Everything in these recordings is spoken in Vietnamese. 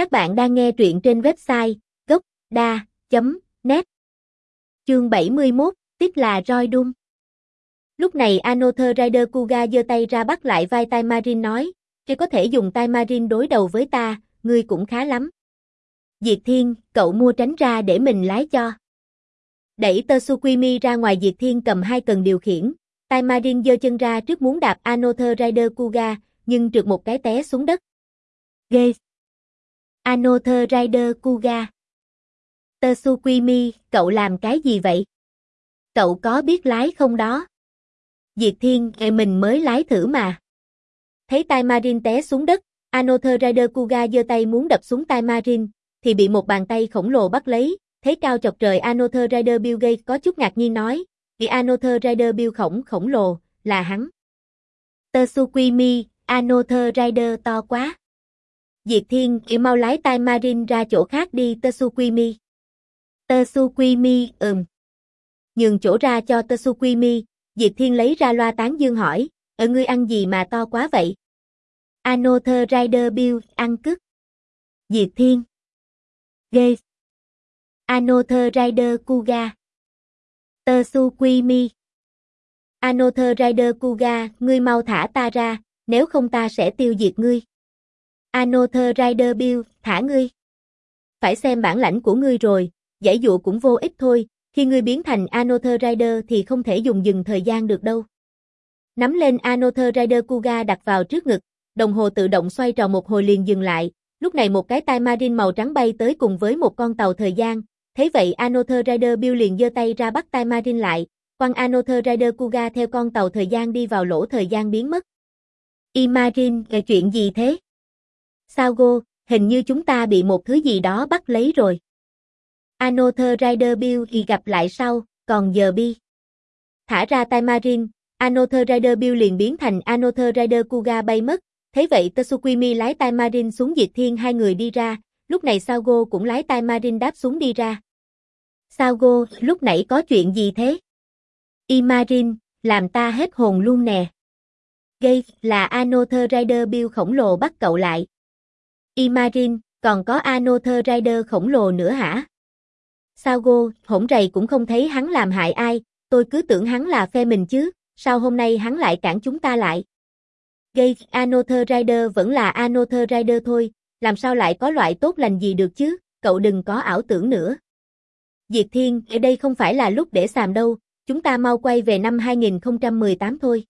Các bạn đang nghe truyện trên website gốc.da.net Chương 71, tiếp là roi đun. Lúc này Another Rider Kuga giơ tay ra bắt lại vai Tai Marin nói, "Ngươi có thể dùng Tai Marin đối đầu với ta, ngươi cũng khá lắm." Diệt Thiên, cậu mua tránh ra để mình lái cho. Đẩy Tsukuimi ra ngoài Diệt Thiên cầm hai cần điều khiển, Tai Marin giơ chân ra trước muốn đạp Another Rider Kuga, nhưng trượt một cái té xuống đất. Gaze Another Rider Kuga Tsukuimi, cậu làm cái gì vậy? Cậu có biết lái không đó? Diệt Thiên, e mình mới lái thử mà. Thấy Tai Marin té xuống đất, Another Rider Kuga giơ tay muốn đập xuống Tai Marin, thì bị một bàn tay khổng lồ bắt lấy, thấy cao chọc trời Another Rider Bill Gates có chút ngạc nhiên nói, vì Another Rider Bill khổng khổng lồ, là hắn. Tsukuimi, Another Rider to quá. Diệt Thiên, yêu mau lái tai Marin ra chỗ khác đi Tsukuimi. Tsukuimi, ừm. Nhường chỗ ra cho Tsukuimi, Diệt Thiên lấy ra loa tán dương hỏi, ở ngươi ăn gì mà to quá vậy? Another Rider Bill, ăn cứt. Diệt Thiên. Ghê. Another Rider Kuga. Tsukuimi. Another Rider Kuga, ngươi mau thả ta ra, nếu không ta sẽ tiêu diệt ngươi. Another Rider Bill, thả ngươi. Phải xem bản lãnh của ngươi rồi, giải dụ cũng vô ích thôi, khi ngươi biến thành Another Rider thì không thể dùng dừng thời gian được đâu. Nắm lên Another Rider Kuga đặt vào trước ngực, đồng hồ tự động xoay tròn một hồi liền dừng lại, lúc này một cái tai marine màu trắng bay tới cùng với một con tàu thời gian, thấy vậy Another Rider Bill liền giơ tay ra bắt tai marine lại, quăng Another Rider Kuga theo con tàu thời gian đi vào lỗ thời gian biến mất. Imagine, chuyện gì thế? Sao go, hình như chúng ta bị một thứ gì đó bắt lấy rồi. Another Rider Bill thì gặp lại sau, còn giờ bi. Thả ra tay Marin, Another Rider Bill liền biến thành Another Rider Kuga bay mất, Thế vậy Tsukuimi lái tay Marin xuống diệt thiên hai người đi ra, lúc này Sago cũng lái tay Marin đáp xuống đi ra. Sago, lúc nãy có chuyện gì thế? Imarin, làm ta hết hồn luôn nè. Gây, là Another Rider Bill khổng lồ bắt cậu lại. Imarin, còn có Another Rider khổng lồ nữa hả? Sago, hỗn rầy cũng không thấy hắn làm hại ai, tôi cứ tưởng hắn là phe mình chứ, sao hôm nay hắn lại cản chúng ta lại? Gây, Another Rider vẫn là Another Rider thôi, làm sao lại có loại tốt lành gì được chứ, cậu đừng có ảo tưởng nữa. Diệt Thiên, ở đây không phải là lúc để xàm đâu, chúng ta mau quay về năm 2018 thôi.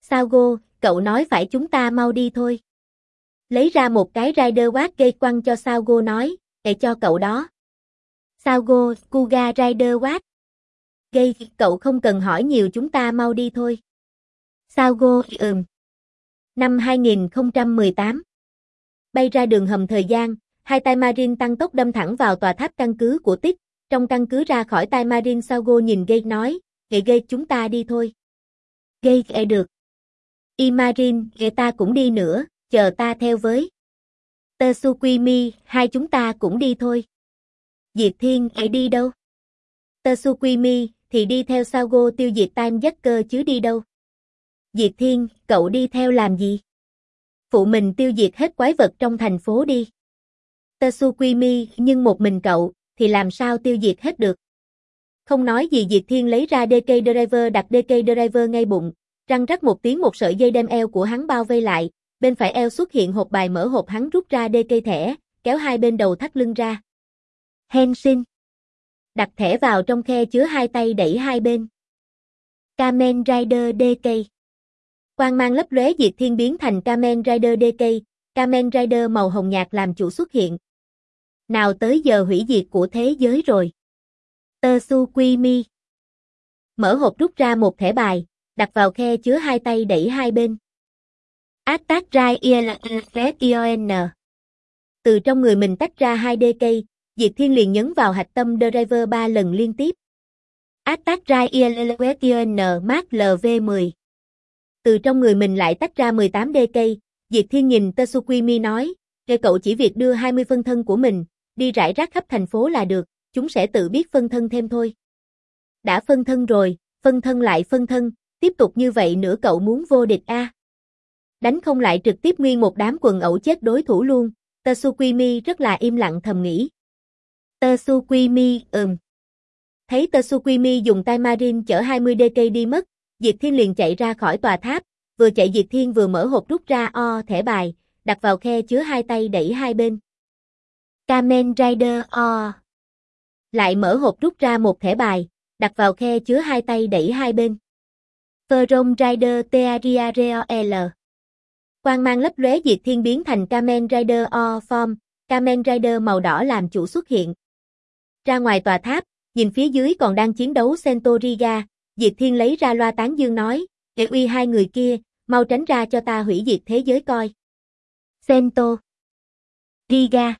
Sago, cậu nói phải chúng ta mau đi thôi. Lấy ra một cái Rider Watt gây quăng cho Sago nói, để cho cậu đó. Sago, Kuga Rider Watt. Gây, cậu không cần hỏi nhiều chúng ta mau đi thôi. Sago, ừm. Năm 2018. Bay ra đường hầm thời gian, hai tay marin tăng tốc đâm thẳng vào tòa tháp căn cứ của Tích. Trong căn cứ ra khỏi tay Marin Sago nhìn gây nói, gây gây chúng ta đi thôi. gây e được. Imarin, gây ta cũng đi nữa, chờ ta theo với. Tsukuimi, hai chúng ta cũng đi thôi. Diệt Thiên, hãy đi đâu? Tsukuimi, thì đi theo Sago tiêu diệt tam giác cơ chứ đi đâu? Diệt Thiên, cậu đi theo làm gì? Phụ mình tiêu diệt hết quái vật trong thành phố đi. Tsukuimi, nhưng một mình cậu, thì làm sao tiêu diệt hết được? Không nói gì Diệt Thiên lấy ra DK Driver đặt DK Driver ngay bụng, răng rắc một tiếng một sợi dây đem eo của hắn bao vây lại, bên phải eo xuất hiện hộp bài mở hộp hắn rút ra DK thẻ, kéo hai bên đầu thắt lưng ra. Henshin. Đặt thẻ vào trong khe chứa hai tay đẩy hai bên. Kamen Rider DK. Quang mang lấp lóe diệt thiên biến thành Kamen Rider DK, Kamen Rider màu hồng nhạt làm chủ xuất hiện. Nào tới giờ hủy diệt của thế giới rồi. Tơ Su Quy Mi. Mở hộp rút ra một thẻ bài, đặt vào khe chứa hai tay đẩy hai bên. Attack Rai ION. Từ trong người mình tách ra hai DK, Diệt Thiên liền nhấn vào hạch tâm driver 3 lần liên tiếp. Attack Rai ION Mark LV10. Từ trong người mình lại tách ra 18 DK, Diệt Thiên nhìn Tetsukimi nói, để cậu chỉ việc đưa 20 phân thân của mình, đi rải rác khắp thành phố là được, chúng sẽ tự biết phân thân thêm thôi. Đã phân thân rồi, phân thân lại phân thân, tiếp tục như vậy nữa cậu muốn vô địch a? Đánh không lại trực tiếp nguyên một đám quần ẩu chết đối thủ luôn, Tsukimi rất là im lặng thầm nghĩ. Tsukimi, ừm. Thấy Tsukimi dùng tay Marin chở 20 DK đi mất, Diệt Thiên liền chạy ra khỏi tòa tháp, vừa chạy Diệt Thiên vừa mở hộp rút ra o thẻ bài, đặt vào khe chứa hai tay đẩy hai bên. Kamen Rider o. Lại mở hộp rút ra một thẻ bài, đặt vào khe chứa hai tay đẩy hai bên. Ferrom Rider Teariareo L. Quang mang lấp lóe Diệt Thiên biến thành Kamen Rider O Form, Kamen Rider màu đỏ làm chủ xuất hiện. Ra ngoài tòa tháp, nhìn phía dưới còn đang chiến đấu Sentoriga, Diệt Thiên lấy ra loa tán dương nói, để uy hai người kia, mau tránh ra cho ta hủy diệt thế giới coi. Sento. Riga.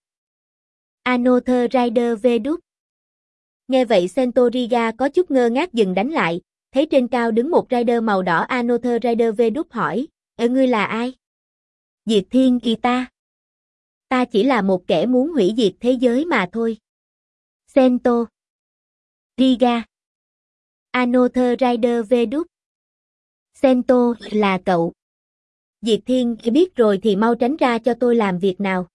Another Rider V đúc. Nghe vậy Sentoriga có chút ngơ ngác dừng đánh lại, thấy trên cao đứng một rider màu đỏ Another Rider V đúc hỏi, ở ngươi là ai? Diệt Thiên y ta. Ta chỉ là một kẻ muốn hủy diệt thế giới mà thôi. Sento. Riga. Another Rider V đúc. Sento là cậu. Diệt Thiên biết rồi thì mau tránh ra cho tôi làm việc nào.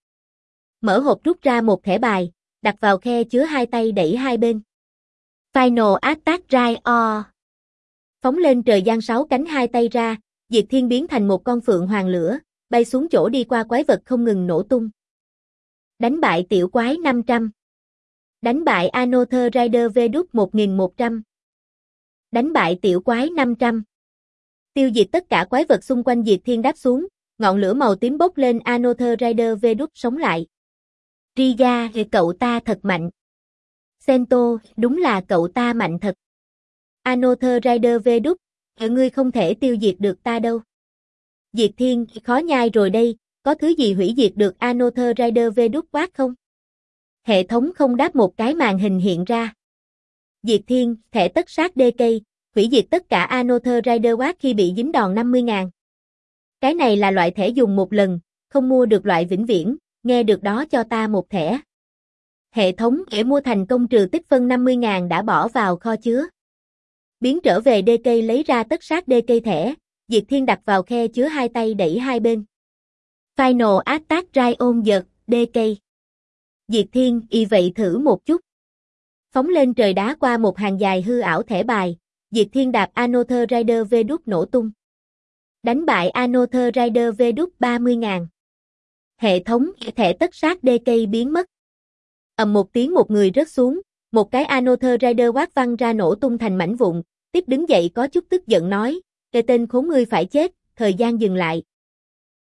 Mở hộp rút ra một thẻ bài, đặt vào khe chứa hai tay đẩy hai bên. Final Attack Rai O. Phóng lên trời giang sáu cánh hai tay ra, Diệt Thiên biến thành một con phượng hoàng lửa, bay xuống chỗ đi qua quái vật không ngừng nổ tung. Đánh bại tiểu quái 500. Đánh bại Another Rider V đúc 1100. Đánh bại tiểu quái 500. Tiêu diệt tất cả quái vật xung quanh Diệt Thiên đáp xuống, ngọn lửa màu tím bốc lên Another Rider V đúc sống lại. Riga, cậu ta thật mạnh. Sento, đúng là cậu ta mạnh thật. Another Rider V đúc, ngươi không thể tiêu diệt được ta đâu. Diệt Thiên, khó nhai rồi đây, có thứ gì hủy diệt được Another Rider V đút quát không? Hệ thống không đáp một cái màn hình hiện ra. Diệt Thiên, thể tất sát DK, hủy diệt tất cả Another Rider quát khi bị dính đòn 50.000. Cái này là loại thẻ dùng một lần, không mua được loại vĩnh viễn, nghe được đó cho ta một thẻ. Hệ thống để mua thành công trừ tích phân 50.000 đã bỏ vào kho chứa. Biến trở về DK lấy ra tất sát DK thẻ, Diệt Thiên đặt vào khe chứa hai tay đẩy hai bên. Final Attack Ryan giật, DK. Diệt Thiên, y vậy thử một chút. Phóng lên trời đá qua một hàng dài hư ảo thẻ bài, Diệt Thiên đạp Another Rider V đút nổ tung. Đánh bại Another Rider V đút 30.000. Hệ thống thẻ tất sát DK biến mất. ầm một tiếng một người rớt xuống, một cái Another Rider quát văng ra nổ tung thành mảnh vụn, tiếp đứng dậy có chút tức giận nói, cái tên khốn ngươi phải chết, thời gian dừng lại.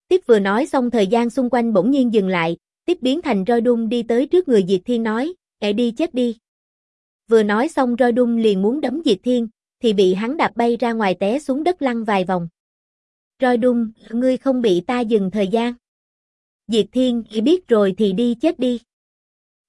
Tiếp vừa nói xong thời gian xung quanh bỗng nhiên dừng lại, tiếp biến thành roi đung đi tới trước người Diệt Thiên nói, kẻ đi chết đi. Vừa nói xong roi đung liền muốn đấm Diệt Thiên, thì bị hắn đạp bay ra ngoài té xuống đất lăn vài vòng. Roi đung, ngươi không bị ta dừng thời gian. Diệt Thiên, biết rồi thì đi chết đi.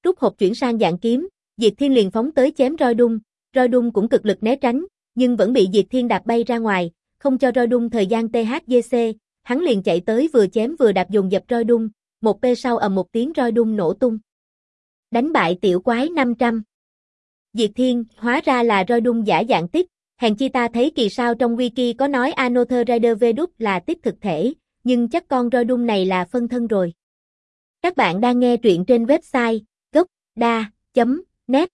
Rút hộp chuyển sang dạng kiếm, Diệt Thiên liền phóng tới chém roi đung, roi đung cũng cực lực né tránh, nhưng vẫn bị Diệt Thiên đạp bay ra ngoài, không cho roi đung thời gian THGC, hắn liền chạy tới vừa chém vừa đạp dùng dập roi đung, một p sau ầm một tiếng roi đung nổ tung. Đánh bại tiểu quái 500. Diệt Thiên, hóa ra là roi đung giả dạng tích, hèn chi ta thấy kỳ sao trong wiki có nói Another Rider V đúc là tích thực thể, nhưng chắc con roi đung này là phân thân rồi. Các bạn đang nghe truyện trên website gocda.net